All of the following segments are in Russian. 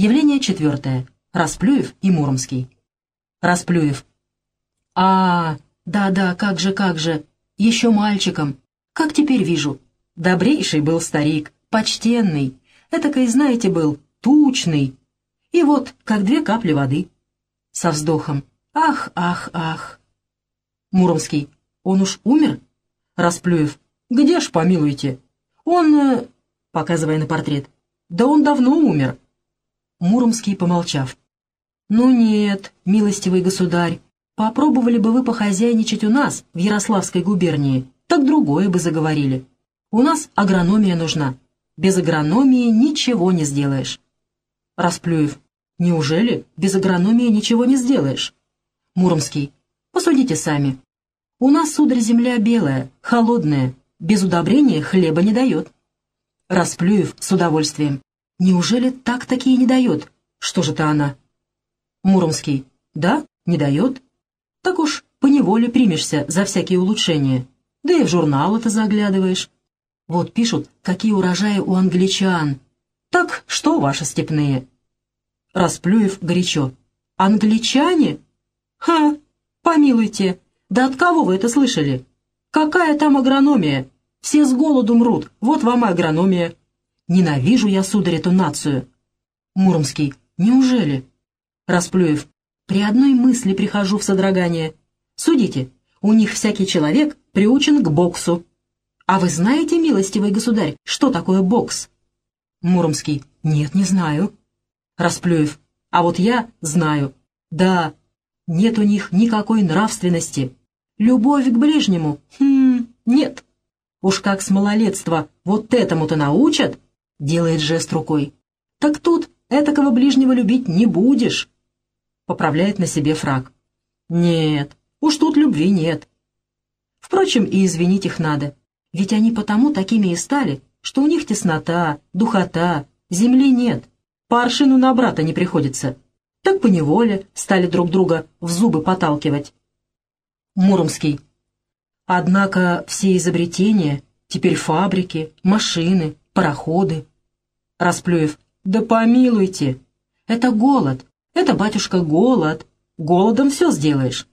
Явление четвертое. Расплюев и Муромский. Расплюев. А, да-да, как же, как же. Еще мальчиком. Как теперь вижу. Добрейший был старик, почтенный. Этакой, знаете, был, тучный. И вот, как две капли воды. Со вздохом. Ах, ах, ах. Муромский. Он уж умер? Расплюев. Где ж, помилуйте? Он, э, показывая на портрет. Да он давно умер. Муромский, помолчав. «Ну нет, милостивый государь, попробовали бы вы похозяйничать у нас, в Ярославской губернии, так другое бы заговорили. У нас агрономия нужна. Без агрономии ничего не сделаешь». Расплюев. «Неужели без агрономии ничего не сделаешь?» Муромский. «Посудите сами. У нас, сударь, земля белая, холодная, без удобрения хлеба не дает». Расплюев с удовольствием. Неужели так-таки не дает? Что же-то она? Муромский. Да, не дает. Так уж поневоле примешься за всякие улучшения. Да и в журналы-то заглядываешь. Вот пишут, какие урожаи у англичан. Так что ваши степные? Расплюев горячо. Англичане? Ха, помилуйте, да от кого вы это слышали? Какая там агрономия? Все с голоду мрут, вот вам и агрономия. Ненавижу я, сударь, эту нацию. Муромский. Неужели? Расплюев. При одной мысли прихожу в содрогание. Судите, у них всякий человек приучен к боксу. А вы знаете, милостивый государь, что такое бокс? Муромский. Нет, не знаю. Расплюев. А вот я знаю. Да, нет у них никакой нравственности. Любовь к ближнему? Хм, нет. Уж как с малолетства вот этому-то научат, Делает жест рукой. «Так тут этакого ближнего любить не будешь!» Поправляет на себе фраг. «Нет, уж тут любви нет. Впрочем, и извинить их надо, ведь они потому такими и стали, что у них теснота, духота, земли нет, по аршину на брата не приходится. Так поневоле стали друг друга в зубы поталкивать». Муромский. Однако все изобретения, теперь фабрики, машины, пароходы. Расплюев. Да помилуйте. Это голод. Это, батюшка, голод. Голодом все сделаешь.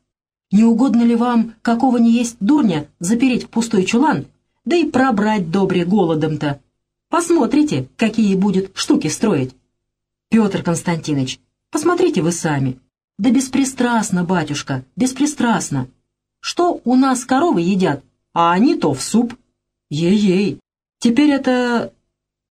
Не угодно ли вам, какого не есть дурня, запереть в пустой чулан, да и пробрать добре голодом-то? Посмотрите, какие будет штуки строить. Петр Константинович, посмотрите вы сами. Да беспристрастно, батюшка, беспристрастно. Что у нас коровы едят, а они то в суп. Ей-ей. Теперь это